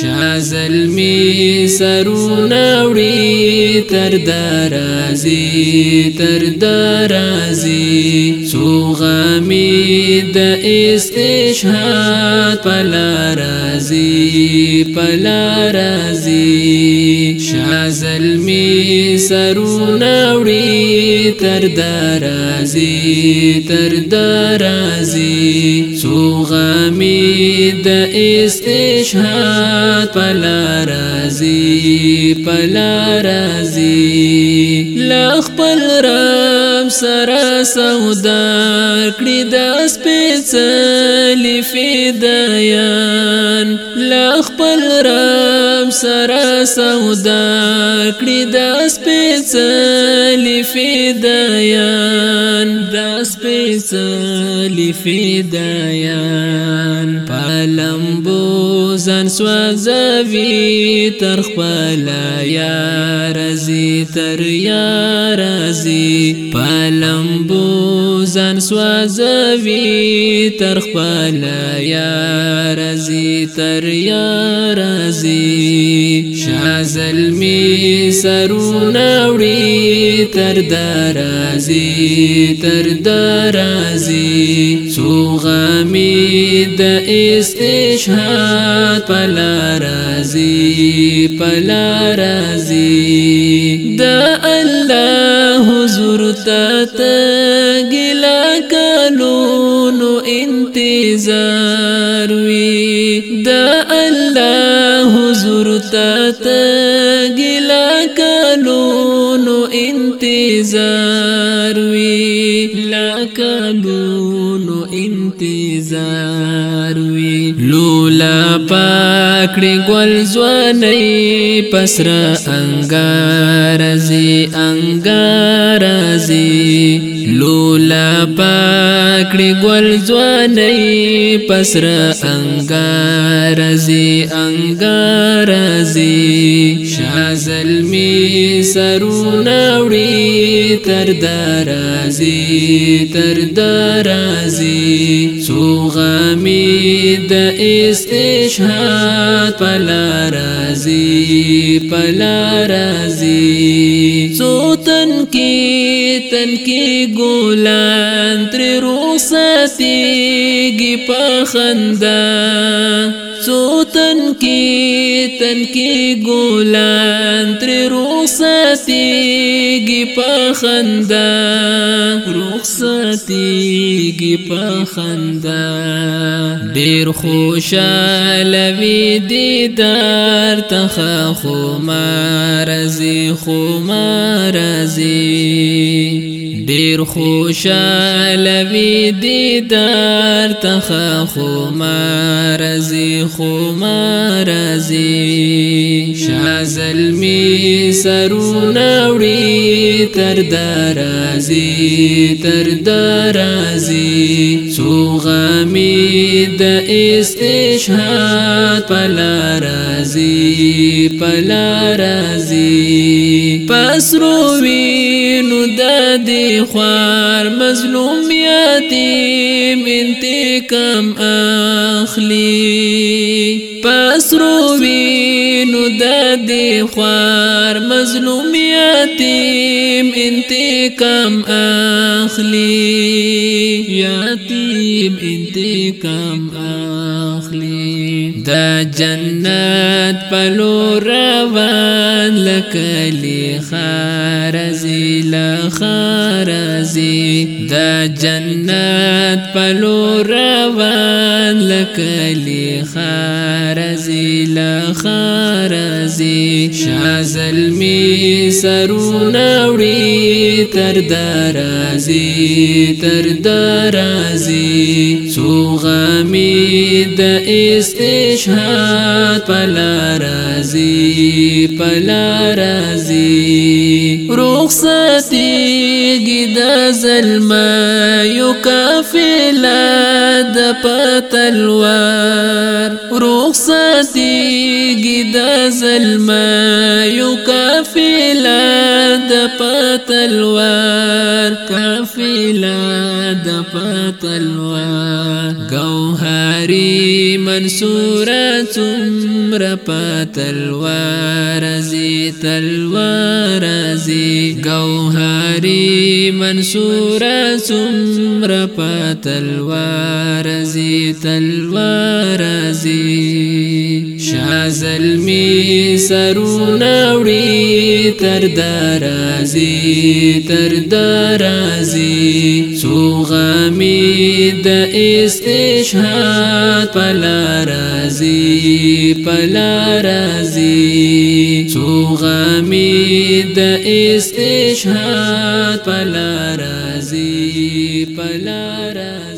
شازلمی سرونه وړي تر درازي تر درازي څو نرمي د استشهاد پلا رازي پلا رازي شا زلمي سرونه وړي تر درازي تر درازي سو غمي د استشهاد پلا رازي پلا رازي لخ پل رازي اسلام سره سودا کړی د سپېڅلې فدایان لا خپل رب سره سودا کړی د سپېڅلې فدایان د سپېڅلې فدایان پلمبو ځان سوځوي تر خپل یا رزی تر یا رزی پلم ځان سوازوي تر خپل یا رزي تر یا رزي شازل می سرونه وړي تر درازي تر درازي سو غمي د استشهاد پلا رازي پلا رازي د الله حضور ته کلونو انتظار وی د الله حضور ته تګلا کلونو انتظار وی لا کلونو انتظار وی لولا پاکړي ګل ځواني پسره انګار زی انګار زی لولا پاکړي ګل ځواني پسر انګار زی انګار زی شازل می سرونه وړي تر درازي تر درازي سوغمي د استشهاد پلا رازي پلا رازي څو کې تن کې ګلان تر روح ساتيږي په خندا څو تن کې تن کې ګولان تر رخصتيږي په خندا رخصتيږي په خندا ډېر خوشاله وي دیدار ته خو ما رزي خو ما رزي ډیر خوشاله وی دیدار تخ خو مرزي خو مرزي شازل می سرونه وړي تر درازي تر درازي سو غمي د استشهاد پلا رازي پلا رازي پسرو وینو د دی خوار مظلوم یتیم انتقام اخلی پس روی نو د دی خوار مظلوم یتیم انتقام اخلی یتیم انتقام اخلی د جنت په لور روان لکلی خار لخرزي دا جنت پلو روان لکلی خرزي لخرزي شازل می سرونه وړي تر درازي تر درازي سو غمي د استشهاد پلا رازي پلا رازي رخصتیږي د زلما یو کافله د پتلوار رخصتیږي د زلما لا کافله د كافي لا د پتلوار گوهری منصورة تمر پا تلوار زی تلوار زی گوهری منصورة تمر پا تلوار زی تلوار زی ازل می سرونه وړي تر درازي تر درازي سو غمي د استشهاد پلا رازي پلا رازي سو غمي د استشهاد پلا رازي پلا رازي